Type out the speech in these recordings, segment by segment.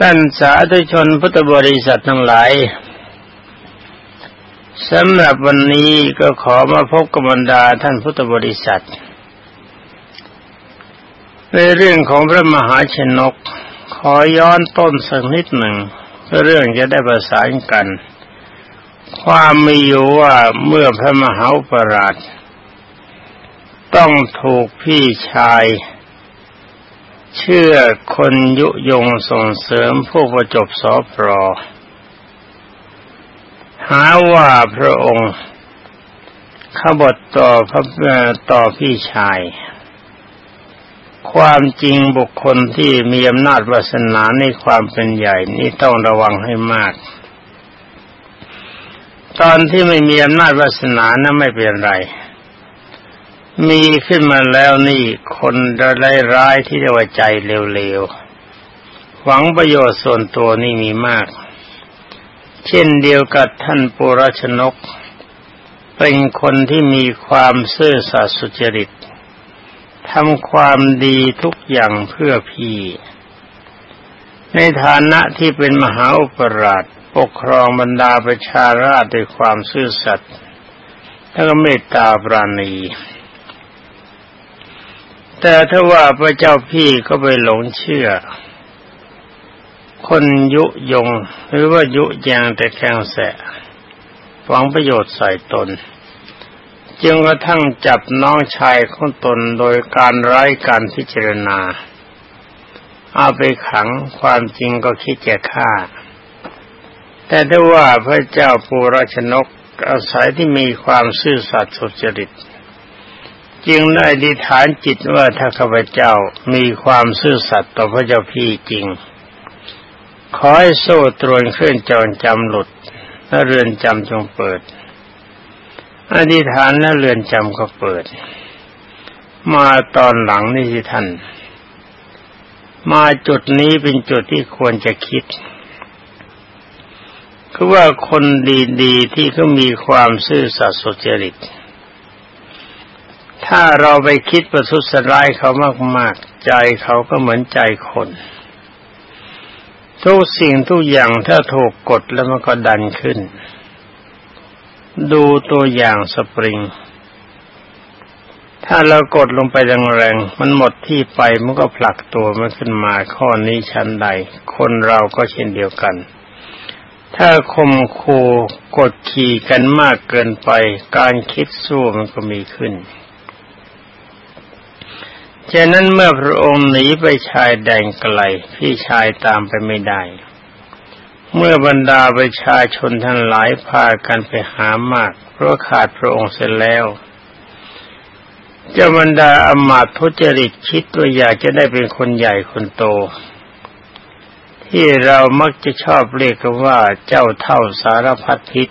ท่านสาธุชนพุทธบริษัททั้งหลายสำหรับวันนี้ก็ขอมาพบกับบรรดาท่านพุทธบริษัท ในเรื่องของพระมหาชนก ขอย้อนต้นสักนิดหนึ่งเพื่อเรื่องจะได้ประสานกัน ความมีอยู่ว่าเมื่อพระมหาปราชต้องถูกพี่ชาย เชื่อคนยุยงส่งเสริมผู้ประจบสอปรอ หาว่าพระองค์ขบฏต่อพระต่อพี่ชาย ความจริงบุคคลที่มีอำนาจวาสนาในความเป็นใหญ่นี่ต้องระวังให้มาก ตอนที่ไม่มีอำนาจวาสนานะไม่เป็นไร มีขึ้นมาแล้วนี่คนร้ายร้ายที่เรียกว่าใจเร็วๆ หวังประโยชน์ส่วนตัวนี่มีมาก เช่นเดียวกับท่านปุรชนก เป็นคนที่มีความซื่อสัตย์สุจริตทำความดีทุกอย่างเพื่อพี่ ในฐานะที่เป็นมหาอุปราชปกครองบรรดาประชาราชด้วยความซื่อสัตย์และเมตตาปราณี แต่ถ้าว่าพระเจ้าพี่ก็ไปหลงเชื่อ คนยุยง หรือว่ายุยางแต่แข่งแสหวังประโยชน์ใส่ตน จึงกระทั่งจับน้องชายของตนโดยการไร้การพิจารณา เอาไปขังความจริงก็คิดจะฆ่า แต่ถ้าว่าพระเจ้าปูราชนกอาศัยที่มีความซื่อสัตย์สุจริต จึงได้ดิฐานจิตว่าถ้าข้าพเจ้ามีความซื่อสัตย์ต่อพระเจ้าพี่จริง ขอให้โซ่ตรวนเคลื่อนจรจำหลุดและเรือนจำจงเปิด อธิษฐานและเรือนจำก็เปิด มาตอนหลังนี่ที่ท่าน มาจุดนี้เป็นจุดที่ควรจะคิดคือว่าคนดีๆที่เขามีความซื่อสัตย์สุจริต ถ้าเราไปคิดประทุษร้ายเขามากๆ ใจเขาก็เหมือนใจคน ทุกสิ่งทุกอย่างถ้าถูกกดแล้วมันก็ดันขึ้น ดูตัวอย่างสปริง ถ้าเรากดลงไปแรงๆมันหมดที่ไปมันก็ผลักตัวมันขึ้นมาข้อนี้ชั้นใด คนเราก็เช่นเดียวกันถ้าคมคูกดขี่กันมากเกินไป การคิดสู้มันก็มีขึ้น ฉะนั้นเมื่อพระองค์หนีไปชายแดนไกล พี่ชายตามไปไม่ได้ เมื่อบรรดาประชาชนทั้งหลายพากันไปหามาก เพราะขาดพระองค์เสร็จแล้วเจ้าบรรดาอมาตทุจริตคิดว่าอยากจะได้เป็นคนใหญ่คนโต ที่เรามักจะชอบเรียกกันว่าเจ้าเท่าสารพัดพิษ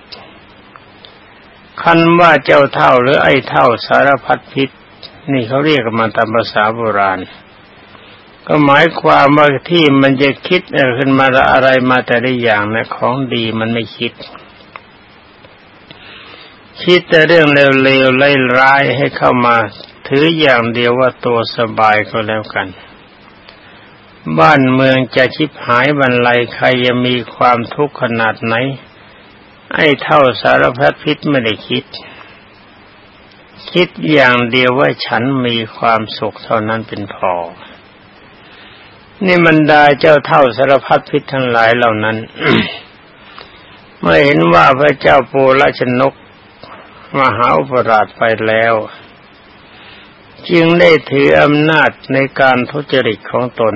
คันว่าเจ้าเท่าหรือไอ้เท่าสารพัดพิษ นี่เขาเรียกกันมาตามภาษาโบราณ ก็หมายความว่าที่มันจะคิดขึ้นมาอะไรมาแต่ละอย่างนะของดีมันไม่คิด คิดแต่เรื่องเลวๆไล่ร้ายให้เข้ามา ถืออย่างเดียวว่าตัวสบายก็แล้วกัน บ้านเมืองจะชิบหายบรรลัยใครจะมีความทุกข์ขนาดไหนไอ้เท่าสารพัดพิษไม่ได้คิด คิดอย่างเดียวว่าฉันมีความสุขเท่านั้นเป็นพอ นี่มันดาเจ้าเท่าสารพัดพิษทั้งหลายเหล่านั้น เมื่อเห็นว่าพระเจ้าปูราชนกมหาอุปราชไปแล้ว จึงได้ถืออำนาจในการทุจริตของตน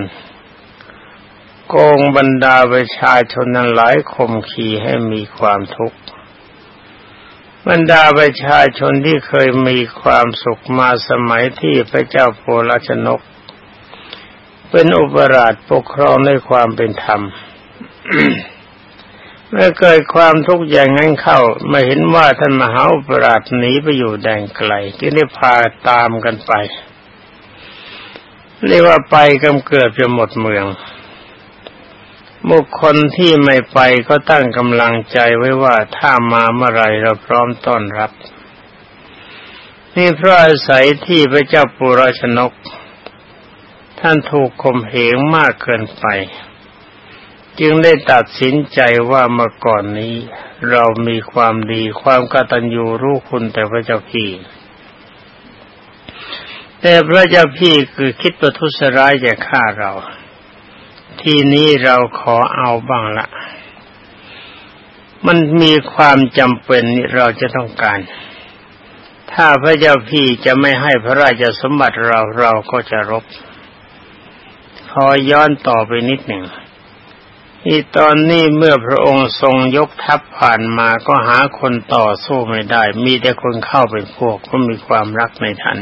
โกงบรรดาประชาชนนั้นหลายข่มขีให้มีความทุกข์ บรรดาประชาชนที่เคยมีความสุขมาสมัยที่พระเจ้าโพลชนก เป็นอุปราชปกครองด้วยความเป็นธรรมเมื่อเกิดความทุกข์อย่างนั้นเข้ามาเห็นว่าท่านมหาอุปราชหนีไปอยู่แดนไกลที่ได้พาตามกันไปเรียกว่าไปกำเกิดจะหมดเมือง บุคคลที่ไม่ไปก็ตั้งกำลังใจไว้ว่าถ้ามาเมื่อไรเราพร้อมต้อนรับ นี่เพราะอาศัยที่พระเจ้าปุรชนก ท่านถูกข่มเหงมากเกินไป จึงได้ตัดสินใจว่าเมื่อก่อนนี้ เรามีความดีความกตัญญูรู้คุณแต่พระเจ้าพี่แต่พระเจ้าพี่คือคิดประทุษร้ายจะฆ่าเรา ทีนี้เราขอเอาบ้างละ มันมีความจำเป็นเราจะต้องการ ถ้าพระเจ้าพี่จะไม่ให้พระราชสมบัติเราเราก็จะรบ ขอย้อนต่อไปนิดหนึ่งที่ตอนนี้เมื่อพระองค์ทรงยกทัพผ่านมาก็หาคนต่อสู้ไม่ได้ มีแต่คนเข้าเป็นพวกก็มีความรักในทัน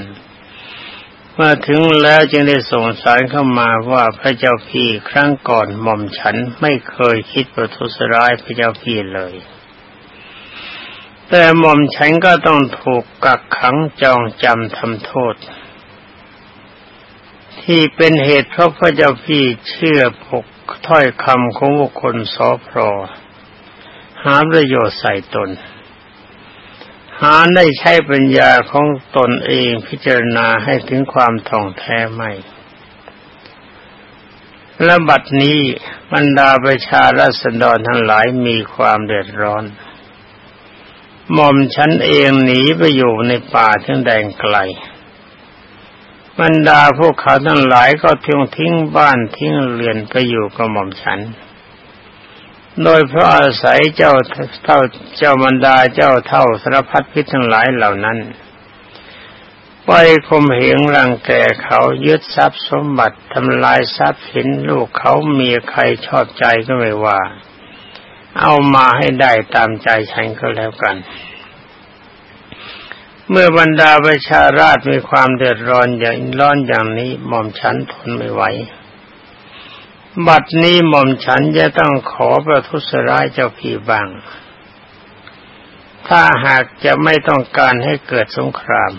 มาถึงแล้วจึงได้ส่งสารเข้ามาว่าพระเจ้าพี่ครั้งก่อนหม่อมฉันไม่เคยคิดประทุษร้ายพระเจ้าพี่เลย แต่หม่อมฉันก็ต้องถูกกักขังจองจำทำโทษ ที่เป็นเหตุเพราะพระเจ้าพี่เชื่อพกถ้อยคำของบุคคลสอพรอหาประโยชน์ใส่ตน หาได้ใช้ปัญญาของตนเองพิจารณาให้ถึงความท่องแท้ไม่และบัดนี้บรรดาประชาราษฎรทั้งหลายมีความเดือดร้อน หม่อมฉันเองหนีไปอยู่ในป่าทั้งแดงไกล บรรดาพวกเขาทั้งหลายก็ทิ้งทิ้งบ้านทิ้งเรือนไปอยู่กับหม่อมฉัน โดยเพราะอาศัยเจ้าเท่าเจ้าบรรดาเจ้าเท่าสารพัดพิษทั้งหลายเหล่านั้น ไปคมเหงรังแกเขายึดทรัพย์สมบัติทำลายทรัพย์สินลูกเขาเมียใครชอบใจก็ไม่ว่า เอามาให้ได้ตามใจฉันก็แล้วกัน เมื่อบรรดาประชาราชมีความเดือดร้อนอย่างร้อนอย่างนี้หม่อมฉันทนไม่ไหว บัดนี้หม่อมฉันจะต้องขอประทุษร้ายเจ้าพี่บาง ถ้าหากจะไม่ต้องการให้เกิดสงคราม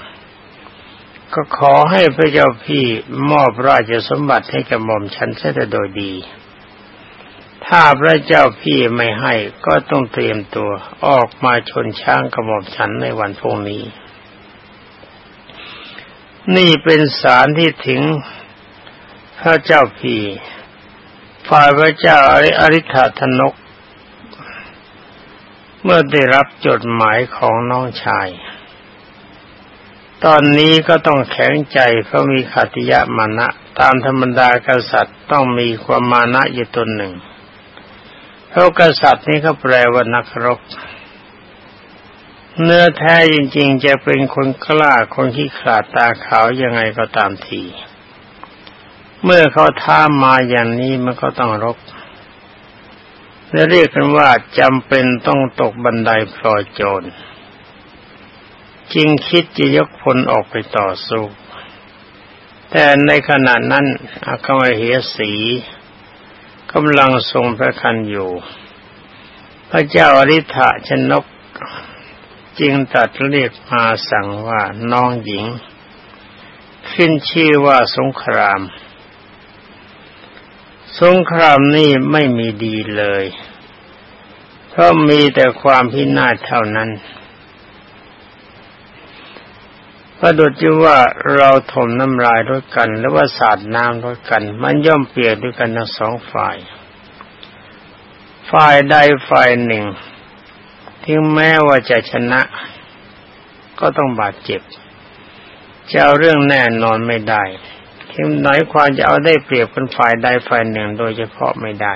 ก็ขอให้พระเจ้าพี่มอบราชสมบัติให้กับหม่อมฉันเสียโดยดี ถ้าพระเจ้าพี่ไม่ให้ก็ต้องเตรียมตัวออกมาชนช้างกับหม่อมฉันในวันพรุ่งนี้ นี่เป็นสารที่ถึงพระเจ้าพี่ ฝ่ายพระเจ้าอริธาธนก เมื่อได้รับจดหมายของน้องชาย ตอนนี้ก็ต้องแข็งใจเพราะมีขัติยะมานะ ตามธรรมดากษัตริย์ต้องมีความมานะอยู่ตนหนึ่ง เพราะกษัตริย์นี้เขาแปลว่านักรบเนื้อแท้จริงๆ จะเป็นคนกล้าคนที่ขาดตาขาวยังไงก็ตามที เมื่อเขาท้ามาอย่างนี้มันก็ต้องรบและเรียกกันว่าจำเป็นต้องตกบันไดพลอยโจรจึงคิดจะยกพลออกไปต่อสู้ แต่ในขณะนั้นอาคมเหสีกำลังทรงพระคันอยู่ พระเจ้าอริ t ะชนกจึงตัดเรียกมาสั่งว่าน้องหญิง ขึ้นชื่อว่าสงคราม สงครามนี่ไม่มีดีเลยเพราะมีแต่ความพินาศเท่านั้นประดุจว่าเราถมน้ำลายด้วยกัน หรือว่าสาดน้ำด้วยกัน มันย่อมเปียกด้วยกันทั้งสองฝ่าย ฝ่ายใดฝ่ายหนึ่งถึงแม้ว่าจะชนะ ก็ต้องบาดเจ็บจะเอาเรื่องแน่นอนไม่ได้ ถึงไหนความจะเอาได้เปรียบคนฝ่ายใดฝ่ายหนึ่งโดยเฉพาะไม่ได้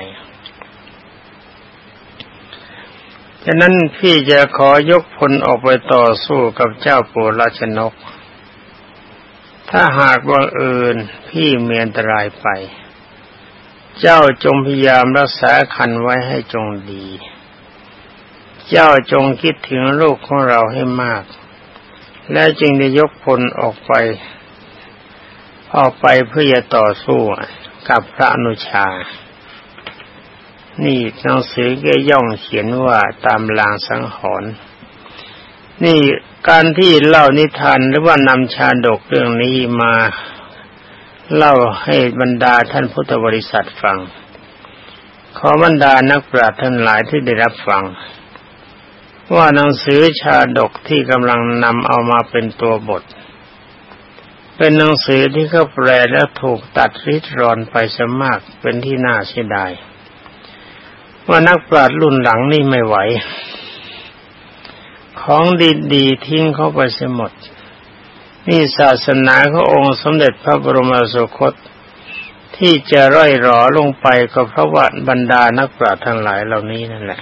ฉะนั้นพี่จะขอยกพลออกไปต่อสู้กับเจ้าปูราชนก ถ้าหากว่าเอิญพี่เมียนตรายไป เจ้าจงพยายามรักษาคันไว้ให้จงดี เจ้าจงคิดถึงลูกของเราให้มาก และจึงได้ยกพลออกไป ออกไปเพื่อจะต่อสู้กับพระอนุชา นี่หนังสือก็ย่องเขียนว่าตามลางสังหรณ์นี่การที่เล่านิทานหรือว่านำชาดกเรื่องนี้มาเล่าให้บรรดาท่านพุทธบริษัทฟัง ขอบรรดานักปราชญ์ทั้งหลายที่ได้รับฟัง ว่าหนังสือชาดกที่กำลังนำเอามาเป็นตัวบท เป็นหนังสือที่เขาแปลแล้วถูกตัดริดรอนไปสมากเป็นที่น่าเสียดายว่านักปราชญ์รุ่นหลังนี่ไม่ไหว ของดีๆทิ้งเขาไปเสียหมด นี่ศาสนาขององค์สมเด็จพระบรมสุคต ที่จะร่อยหรอลงไปก็เพราะว่าบรรดานักปราชญ์ทั้งหลายเหล่านี้นั่นแหละ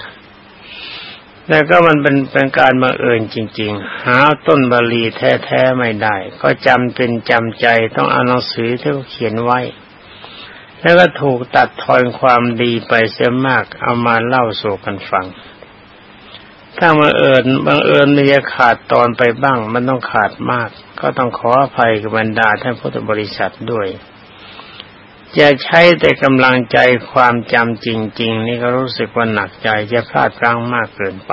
แล้วก็มันเป็นเป็นการบังเอิญจริง ๆ หาต้นบาลีแท้ๆไม่ได้ ก็จำเป็นจำใจต้องเอาหนังสือที่เขาเขียนไว้ แล้วก็ถูกตัดทอนความดีไปเสียมากเอามาเล่าสู่กันฟัง ถ้าบังเอิญบังเอิญมีขาดตอนไปบ้าง มันต้องขาดมาก ก็ต้องขออภัยกับบรรดาท่านพุทธบริษัทด้วย จะใช้แต่กำลังใจความจำจริง ๆ นี่ก็รู้สึกว่าหนักใจจะพลาดพลั้งมากเกินไป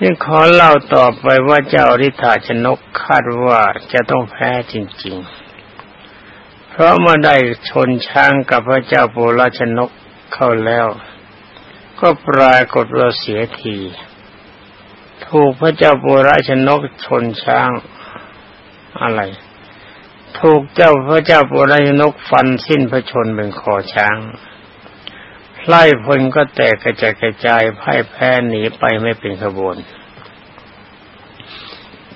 นี่ขอเล่าต่อไปว่าเจ้าริธาชนกคาดว่าจะต้องแพ้จริง ๆ เพราะเมื่อได้ชนช้างกับพระเจ้าโปราชนกเข้าแล้ว ก็ปรากฏว่าเสียที ถูกพระเจ้าโปราชนกชนช้างอะไร ถูกเจ้าพระเจ้าปุรายนกฟันสิ้นพระชนเป็นคอช้างไล่พลก็แตกกระจายกระจายพ่ายแพ้หนีไปไม่เป็นขบวน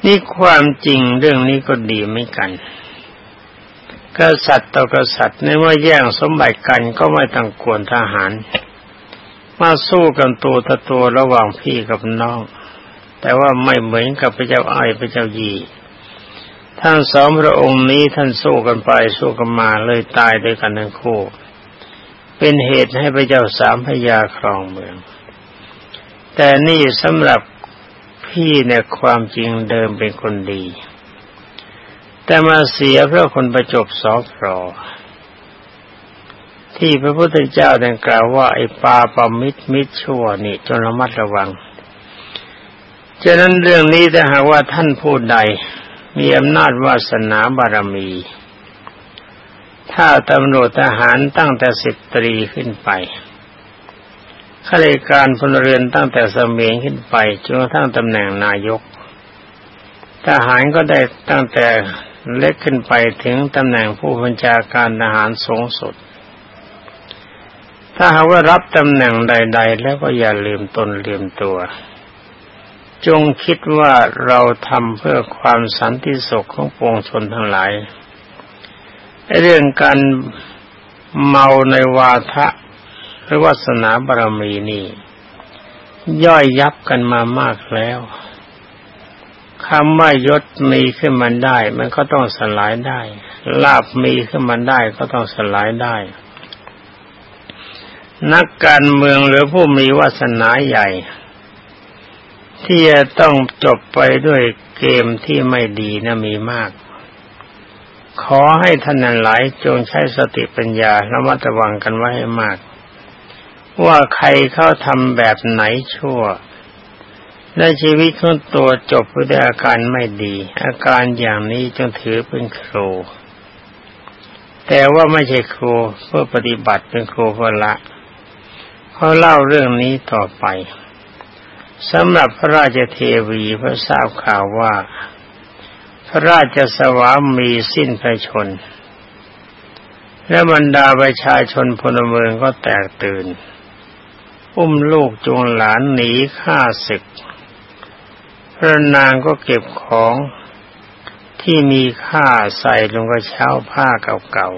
นี่ความจริงเรื่องนี้ก็ดีไม่กันกษัตริย์ต่อกษัตริย์ในเมื่อแย่งสมบัติกันก็ไม่ต้องกวนทหาร มาสู้กันตัวต่อตัวระหว่างพี่กับน้อง แต่ว่าไม่เหมือนกับพระเจ้าอ้ายพระเจ้ายี ทั้งสองพระองค์นี้ท่านสู้กันไปสู้กันมาเลยตายด้วยกันทั้งคู่ เป็นเหตุให้พระเจ้าสามพยาครองเมือง แต่นี่สำหรับพี่เนี่ยความจริงเดิมเป็นคนดี แต่มาเสียเพราะคนประจบสอพรอที่พระพุทธเจ้าได้กล่าวว่าไอ้ปาปมิตรมิตรชั่วนี่จนระมัดระวังฉะนั้นเรื่องนี้ถ้าหากว่าท่านพูดใด มีอำนาจวาสนาบารมี ถ้าตำรวจทหารตั้งแต่สิบตรีขึ้นไปข้าราชการพลเรือนตั้งแต่สมียงขึ้นไปจนกระทั่งตำแหน่งนายก ทหารก็ได้ตั้งแต่เล็กขึ้นไปถึงตำแหน่งผู้บัญชาการทหารสูงสุด ถ้าหากว่ารับตำแหน่งใด ๆ แล้วก็อย่าลืมตนลืมตัว จงคิดว่าเราทำเพื่อความสันติสุขของปวงชนทั้งหลาย เรื่องการเมาในวาทะหรือวาสนาบารมีนี่ ย่อยยับกันมามากแล้วคำว่ายศมีขึ้นมาได้ มันก็ต้องสลายได้ ลาบมีขึ้นมาได้ก็ต้องสลายได้ นักการเมืองหรือผู้มีวาสนาใหญ่ ที่จะต้องจบไปด้วยเกมที่ไม่ดีนะมีมาก ขอให้ท่านหลายจงใช้สติปัญญาระมัดระวังกันไว้ให้มาก ว่าใครเข้าทำแบบไหนชั่ว และชีวิตของตัวจบด้วยอาการไม่ดี อาการอย่างนี้จงถือเป็นครูแต่ว่าไม่ใช่ครูเพื่อปฏิบัติเป็นครูเพื่อละเขาเล่าเรื่องนี้ต่อไป สำหรับพระราชเทวีพระทราบข่าวว่า พระราชสวามีสิ้นพระชน และบรรดาประชาชนพลเมืองก็แตกตื่น อุ้มลูกจูงหลานหนีฆ่าศึก พระนางก็เก็บของที่มีค่าใส่ลงกระเช้าผ้าเก่า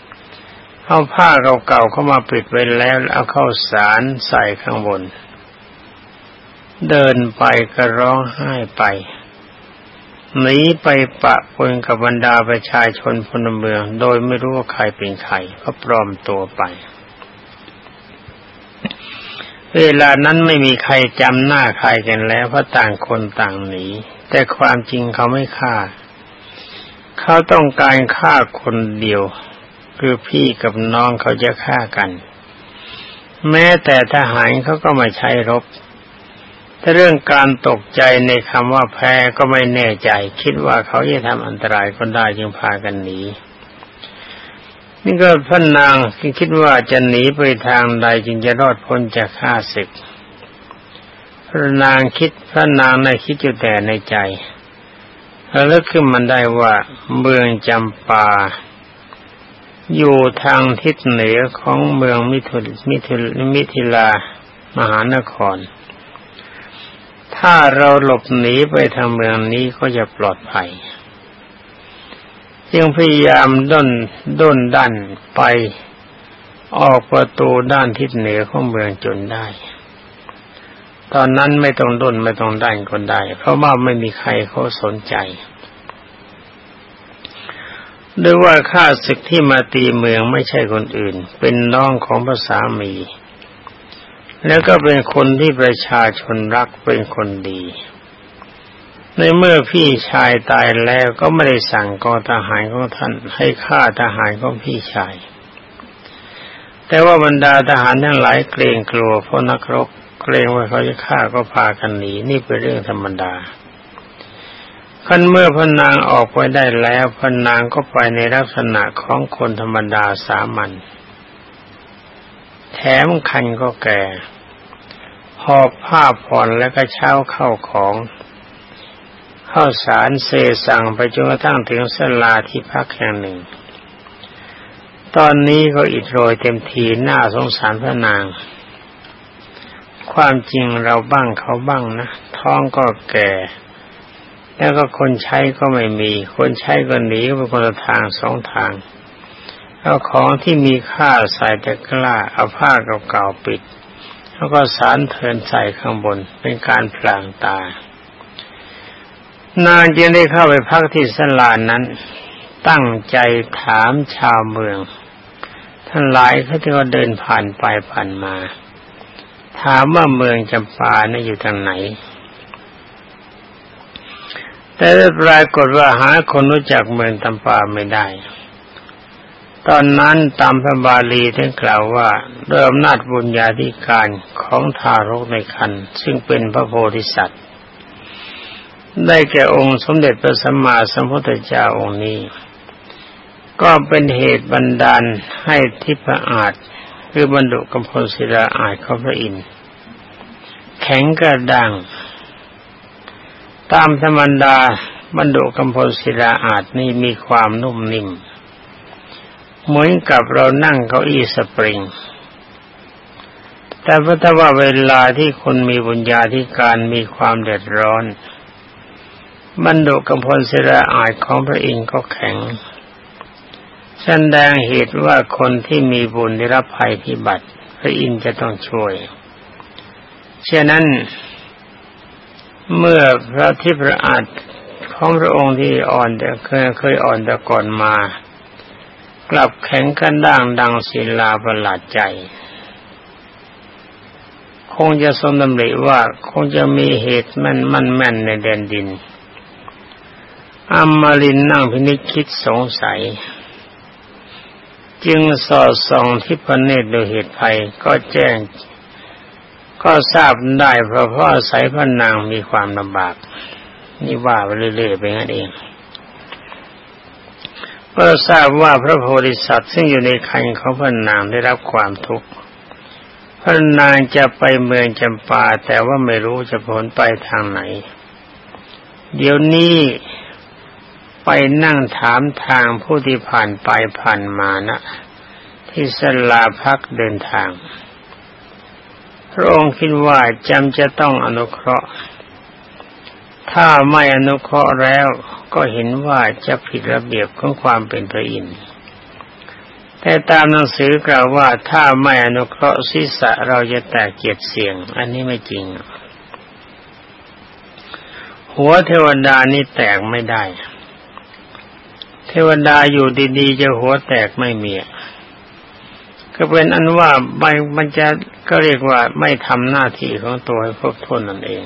ๆ เอาผ้าเก่าๆเข้ามาปิดไว้แล้วเอาเข้าสารใส่ข้างบน เดินไปก็ร้องไห้ไปหนีไปปะปนกับบรรดาประชาชนพลเมือง โดยไม่รู้ว่าใครเป็นใครก็ปลอมตัวไป เวลานั้นไม่มีใครจำหน้าใครกันแล้วเพราะต่างคนต่างหนีแต่ความจริงเขาไม่ฆ่า เขาต้องการฆ่าคนเดียว คือพี่กับน้องเขาจะฆ่ากัน แม้แต่ทหารเขาก็มาใช้รบ แต่เรื่องการตกใจในคำว่าแพ้ก็ไม่แน่ใจ คิดว่าเขาจะทำอันตรายคนได้จึงพากันหนีนี่ก็พระนางคิดว่าจะหนีไปทางใดจึงจะรอดพ้นจากข้าศึกพระนางคิดพระนางในคิดอยู่แต่ในใจแล้วขึ้นมันได้ว่าเมืองจำปา อยู่ทางทิศเหนือของเมืองมิถุมิถุมิถิลามหานคร ถ้าเราหลบหนีไปทางเมืองนี้ก็จะปลอดภัยจึงพยายามด้นด้นดันไปออกประตูด้านทิศเหนือของเมืองจนได้ ตอนนั้นไม่ต้องด้นไม่ต้องดันคนได้ เพราะว่าไม่มีใครเขาสนใจด้วยว่าข้าศึกที่มาตีเมืองไม่ใช่คนอื่น เป็นน้องของพระสามี แล้วก็เป็นคนที่ประชาชนรักเป็นคนดี ในเมื่อพี่ชายตายแล้วก็ไม่ได้สั่งกองทหารของท่านให้ฆ่าทหารของพี่ชาย แต่ว่าบรรดาทหารทั้งหลายเกรงกลัวเพราะนักรบเกรงว่าเขาจะฆ่าก็พากันหนีนี่เป็นเรื่องธรรมดาคันเมื่อพนางออกไปได้แล้วพนางก็ไปในลักษณะของคนธรรมดาสามัญ แถมคันก็แก่หอบผ้าผ่อนและก็เช้าเข้าของเข้าสารเซสั่งไปจนกระทั่งถึงสลาที่พักแห่งหนึ่ง ตอนนี้ก็อิดโรยเต็มทีหน้าสงสารพระนาง ความจริงเราบ้างเขาบ้างนะ ท้องก็แก่ แล้วก็คนใช้ก็ไม่มี คนใช้ก็หนีไปคนละทางสองทาง เอาของที่มีค่าใส่ตะกร้าเอาผ้าเก่าๆปิด แล้วก็สารเทินใส่ข้างบนเป็นการพลางตา นางจึงได้เข้าไปพักที่สลานนั้น ตั้งใจถามชาวเมืองท่านหลายเขาที่ว่าเดินผ่านไปผ่านมา ถามว่าเมืองจำปานี่อยู่ทางไหน แต่ปรากฏว่าหาคนรู้จักเมืองตำปาไม่ได้ ตอนนั้นตามพระบาลีท่านกล่าวว่าด้วยอำนาจบุญญาธิการของทารกในคันซึ่งเป็นพระโพธิสัตว์ ได้แก่องค์สมเด็จพระสัมมาสัมพุทธเจ้าองค์นี้ ก็เป็นเหตุบันดาลให้ทิพอาจคือบรรดุกำพลศิลาอาจเขาพระอินทร์แข็งกระดังตามธรรมดาบรรดุกำพลศิลาอาจนี่มีความนุ่มนิ่ม เหมือนกับเรานั่งเก้าอี้สปริง แต่ถ้าว่าเวลาที่คนมีบุญญาธิการมีความเดือดร้อนบรรดุกำพลศิลาอาจของพระอินทร์ก็แข็งแสดงเหตุว่าคนที่มีบุญได้รับภัยพิบัติ พระอินทร์จะต้องช่วยฉะนั้น เมื่อพระทิพระอาจของพระองค์ที่อ่อนเคยเคยอ่อนแต่ก่อนมา กลับแข็งกันด่างดังศิลาประหลาดใจ คงจะสมดำริว่าคงจะมีเหตุแม่นมั่นแม่นในแดนดินอัมมาลินนั่งพินิจคิดสงสัย จึงสอดส่องที่พระเนตรโดยเหตุภัยก็แจ้ง ก็ทราบได้เพราะพ่อสายพระนางมีความลำบาก นี่ว่าไปเรื่อยๆไปงั้นเอง ก็ทราบว่าพระโพธิสัตว์ซึ่งอยู่ในคันของพระนางได้รับความทุกข์พระนางจะไปเมืองจำปาแต่ว่าไม่รู้จะผลไปทางไหน เดี๋ยวนี้ไปนั่งถามทางผู้ที่ผ่านไปผ่านมานะที่สลาพักเดินทาง พระองค์คิดว่าจำจะต้องอนุเคราะห์ ถ้าไม่อนุเคราะห์แล้ว ก็เห็นว่าจะผิดระเบียบของความเป็นพระอินทร์แต่ตามหนังสือกล่าวว่าถ้าไม่อนุเคราะห์ศีรษะเราจะแตกเกียรติเสียง อันนี้ไม่จริง หัวเทวดานี่แตกไม่ได้ เทวดาอยู่ดีๆจะหัวแตกไม่มีก็เป็นอันว่าใบมันจะก็เรียกว่าไม่ทำหน้าที่ของตัวให้ครบถ้วนนั่นเอง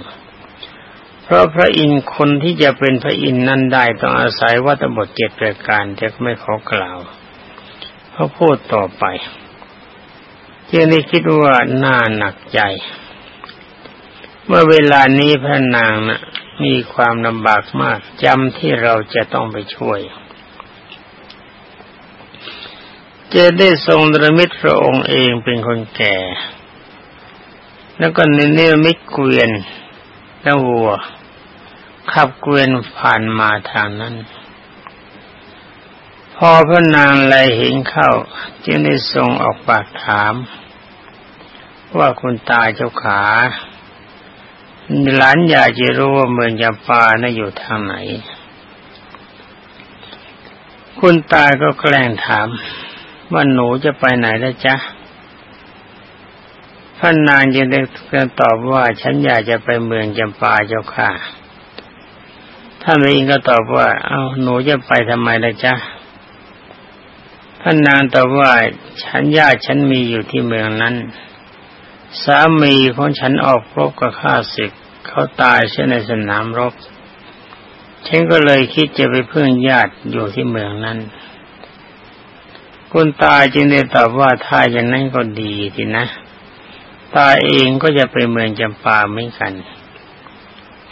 เพราะพระอินทร์คนที่จะเป็นพระอินทร์นั้นได้ต้องอาศัยวัตบทเจ็ดประการจะไม่ขอกล่าวเขาะพูดต่อไปจึงได้คิดว่าน่าหนักใจ เมื่อเวลานี้พระนางนะ่ะมีความลำบากมากจำที่เราจะต้องไปช่วยจะได้ทรงดรมิตรพระองค์เองเป็นคนแก่ แล้วก็ในเนื้อมิตรเกวียนและวัว ขับเกวียนผ่านมาทางนั้น พอพระนางไลเห็นเข้า จึงได้ทรงออกปากถาม ว่าคุณตาเจ้าขาหลานอยากจะรู้ว่าเมืองยาปานะ่ะอยู่ทางไหน คุณตาก็แกล้งถาม ว่าหนูจะไปไหนแล้วจ๊ะพระนางจึงได้ตอบว่าฉันอยากจะไปเมืองจำปาเจ้าค่ะ ท่านเองก็ตอบว่า เอาหนูจะไปทำไมล่ะจ๊ะพระนนางตอบว่าฉันญาติฉันมีอยู่ที่เมืองนั้น สามีของฉันออกรบกับข้าศึก เขาตายเช่นในสนามรบ ฉันก็เลยคิดจะไปพึ่งญาติอยู่ที่เมืองนั้นคุณตาจึงได้ตอบว่าถ้าอย่างนั้นก็ดีทีนะ ตาเองก็จะไปเมืองจำปาเหมือนกัน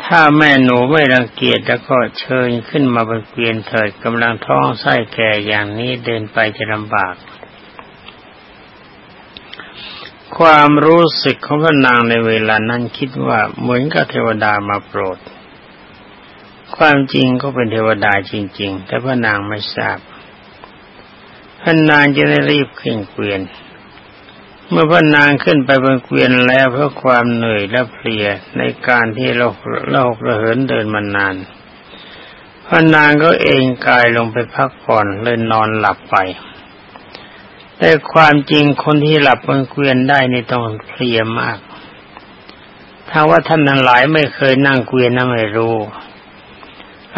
ถ้าแม่หนูไม่รังเกียจแล้วก็เชิญขึ้นมาบนเกวียนเถิดกำลังท้องไส้แก่อย่างนี้เดินไปจะลำบาก ความรู้สึกของพระนางในเวลานั้นคิดว่าเหมือนกับเทวดามาโปรด ความจริงก็เป็นเทวดาจริง ๆ แต่พระนางไม่ทราบพระนางจะได้รีบขึ้นเกวียน เมื่อพระนางขึ้นไปบนเกวียนแล้วเพราะความเหนื่อยและเพลียในการที่เราเราระเหินเดินมานาน พระนางก็เองกายลงไปพักผ่อนเลยนอนหลับไป แต่ความจริงคนที่หลับบนเกวียนได้ในต้องเพลียมาก ถ้าว่าท่านนั้นหลายไม่เคยนั่งเกวียนนั่งไม่รู้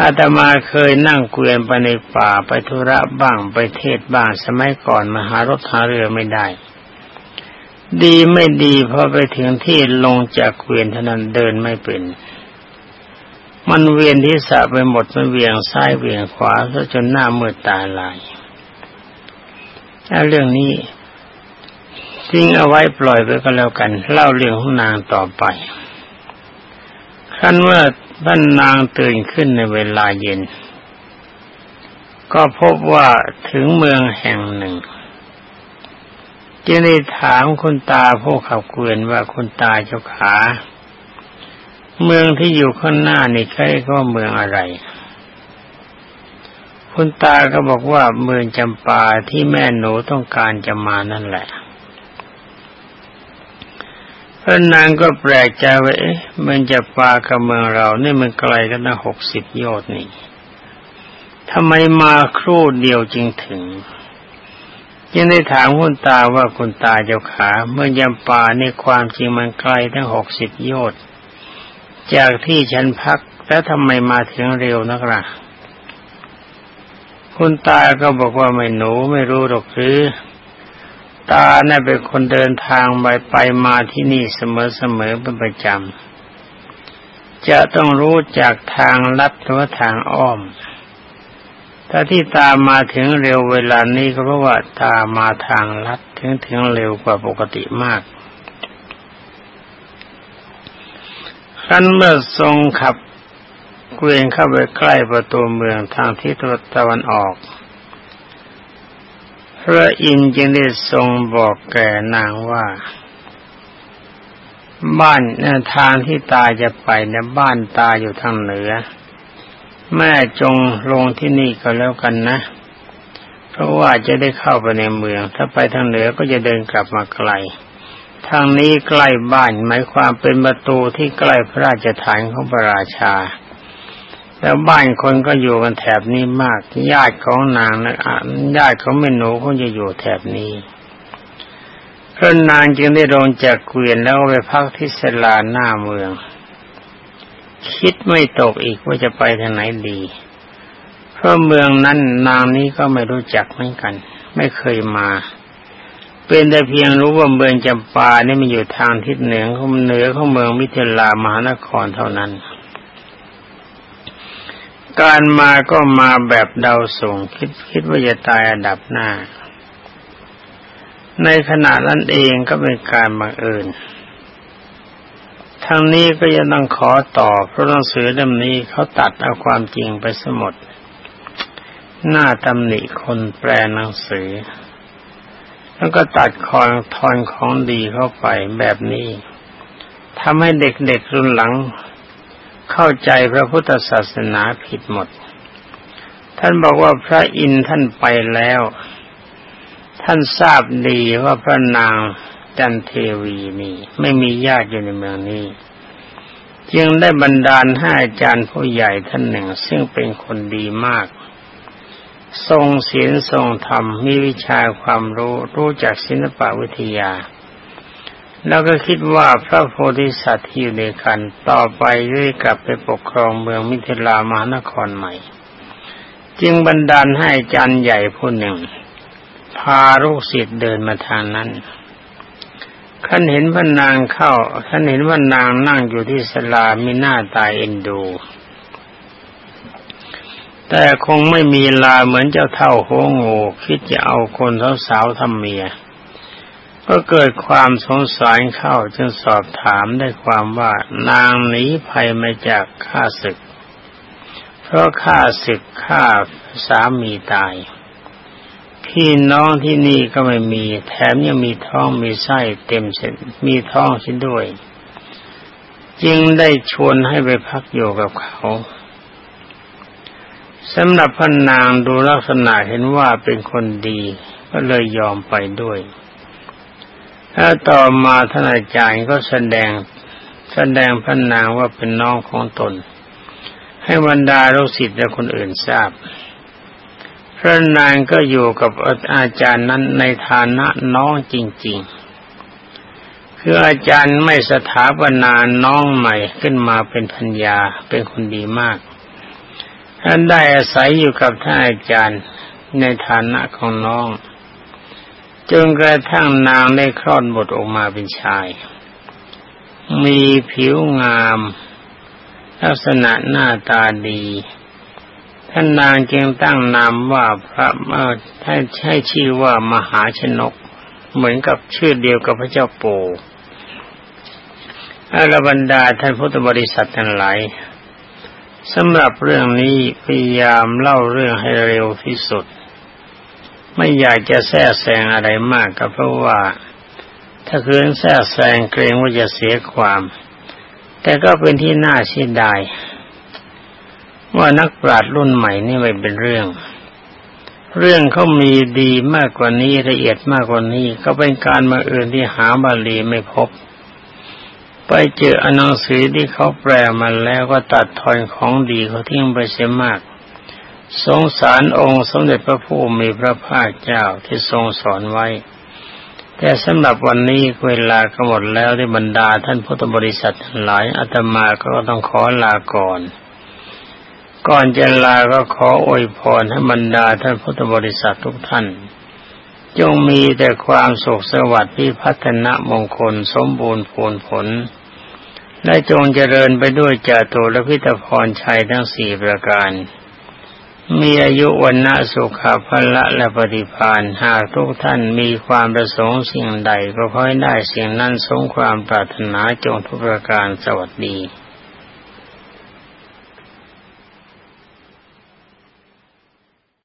อาตมาเคยนั่งเกวียนไปในป่าไปธุระบ้างไปเทศบ้างสมัยก่อนมหารถหาเรือไม่ได้ ดีไม่ดีพอไปถึงที่ลงจากเกวียนเท่านั้นเดินไม่เป็น มันเวียนที่สะไปหมดมันเวียงซ้ายเวียงขวาซะจนหน้ามืดตาลายถ้าเรื่องนี้ทิ้งเอาไว้ปล่อยไปก็แล้วกัน เล่าเรื่องของนางต่อไปขั้นว่าท่านนางตื่นขึ้นในเวลาเย็น ก็พบว่าถึงเมืองแห่งหนึ่ง จึงได้ถามคุณตาผู้ขับเกวียนว่าคุณตาเจ้าขา เมืองที่อยู่ข้างหน้านี่ใครก็เมืองอะไร คุณตาก็บอกว่าเมืองจำปาที่แม่หนูต้องการจะมานั่นแหละพระนางก็แปลกใจว่าเอ๊ะเมืองจำปากับเมืองเรานี่มันไกลกันตั้งหกสิบโยชน์นี่ทำไมมาครู่เดียวจึงถึง ยังได้ถามคุณตาว่าคุณตาเจ้าขา เมื่อยำป่าในความจริงมันไกลทั้งหกสิบโยชน์จากที่ฉันพักแล้วทำไมมาถึงเร็วนักล่ะคุณตาก็บอกว่าไม่หนูไม่รู้หรอกหรือ ตาเนี่ยเป็นคนเดินทางไปไปมาที่นี่เสมอๆเป็นประจำจะต้องรู้จากทางลัดหรือทางอ้อม ถ้าที่ตามมาถึงเร็วเวลานี้ก็เพราะว่าตามาทางลัดถึงถึงเร็วกว่าปกติมากขั้นเมื่อทรงขับเกวียนเข้าไปใกล้ประตูเมืองทางทิศตะวันออก พระอินทร์จึงได้ทรงบอกแก่นางว่า บ้านทางที่ตาจะไปเนี่ยบ้านตาอยู่ทางเหนือ แม่จงลงที่นี่ก็แล้วกันนะ เพราะว่าจะได้เข้าไปในเมือง ถ้าไปทางเหนือก็จะเดินกลับมาไกล ทางนี้ใกล้บ้านหมายความเป็นประตูที่ใกล้พระราชฐานของพระราชา แล้วบ้านคนก็อยู่กันแถบนี้มาก ญาติของนางนะญาติของแม่หนูก็จะอยู่แถบนี้พระนางจึงได้ลงจากเกวียนแล้วไปพักที่สลาหน้าเมือง คิดไม่ตกอีกว่าจะไปทางไหนดี เพราะเมืองนั้นนางนี้ก็ไม่รู้จักเหมือนกัน ไม่เคยมา เป็นแต่เพียงรู้ว่าเมืองจำปานี่มันอยู่ทางทิศเหนือของเหนือของเมืองมิถิลามหานครเท่านั้น การมาก็มาแบบเดาส่งคิดคิดว่าจะตายอันดับหน้า ในขณะนั้นเองก็เป็นการบังเอิญ ทางนี้ก็ยังต้องขอต่อเพราะหนังสือเล่มนี้เขาตัดเอาความจริงไปสมด หน้าตำหนิคนแปลหนังสือ แล้วก็ตัดคอนทอนของดีเข้าไปแบบนี้ทำให้เด็กๆรุ่นหลัง เข้าใจพระพุทธศาสนาผิดหมด ท่านบอกว่าพระอินท่านไปแล้ว ท่านทราบดีว่าพระนาง จันเทวีนี่ ไม่มีญาติอยู่ในเมืองนี้ จึงได้บันดาลให้อาจารย์ผู้ใหญ่ท่านหนึ่ง ซึ่งเป็นคนดีมาก ทรงศีลทรงธรรมมีวิชาความรู้รู้จักศิลปวิทยา แล้วก็คิดว่าพระโพธิสัตว์ที่อยู่ในคันต่อไปได้กลับไปปกครองเมืองมิถิลามหานครใหม่ จึงบันดาลให้อาจารย์ใหญ่ผู้หนึ่งพาลูกศิษย์เดินมาทางนั้น ขันเห็นพระนางเข้าขันเห็นว่านางนั่งอยู่ที่สลามีหน้าตายเอ็นดู แต่คงไม่มีลาเหมือนเจ้าเท่าโหงูคิดจะเอาคนสาวๆทำเมีย ก็เกิดความสงสารเข้าจึงสอบถามได้ความว่านางหนีภัยมาจากข้าศึก เพราะข้าศึกฆ่าสามีตาย พี่น้องที่นี่ก็ไม่มี แถมยังมีท้องมีไส้เต็มเส้นมีท้องชิ้นด้วย จึงได้ชวนให้ไปพักอยู่กับเขาสำหรับพระนางดูลักษณะเห็นว่าเป็นคนดี ก็เลยยอมไปด้วย ถ้าต่อมาท่านอาจารย์ก็แสดงแสดงพระนางว่าเป็นน้องของตน ให้บรรดาลูกศิษย์และคนอื่นทราบ พระนางก็อยู่กับอาจารย์นั้นในฐานะน้องจริง ๆ คืออาจารย์ไม่สถาปนาน้องใหม่ขึ้นมาเป็นพัญญาเป็นคนดีมาก ท่านได้อาศัยอยู่กับท่านอาจารย์ในฐานะของน้องจนกระทั่งนางได้คลอดบทออกมาเป็นชาย มีผิวงาม ลักษณะหน้าตาดี ท่านนางจึงตั้งนามว่าพระท่านใช้ชื่อว่ามหาชนก เหมือนกับชื่อเดียวกับพระเจ้าโปอรบรรดาท่านพุทธบริษัททั้งหลายสำหรับเรื่องนี้พยายามเล่าเรื่องให้เร็วที่สุด ไม่อยากจะแทรกแซงอะไรมากก็เพราะว่า ถ้าคืนแทรกแซงเกรงว่าจะเสียความ แต่ก็เป็นที่น่าเสียดาย ว่านักปราชญ์รุ่นใหม่นี่ไม่เป็นเรื่อง เรื่องเขามีดีมากกว่านี้ละเอียดมากกว่านี้ ก็เป็นการมาเอื่นที่หาบาลีไม่พบ ไปเจออนังสือที่เขาแปลมาแล้วก็ตัดทอนของดีเขาทิ้งไปเสียมาก สงสารองค์สมเด็จพระผู้มีพระภาคเจ้าที่ทรงสอนไว้ แต่สำหรับวันนี้เวลาก็หมดแล้วที่บรรดาท่านพุทธบริษัททั้งหลายอาตมาก็ต้องขอลาก่อน ก่อนจะลาก็ขออวยพรให้บรรดาท่านพุทธบริษัททุกท่าน จงมีแต่ความสุขสวัสดิ์ที่พัฒนามงคลสมบูรณ์ผลผล และจงเจริญไปด้วยจาตุและพิทพรชัยทั้งสี่ประการ มีอายุวันณะสุขภละและปฏิพานหากทุกท่านมีความประสงค์สิ่งใดก็ค่อยได้สิ่งนั้นสงความปรารถนาจงทุกประการสวัสดี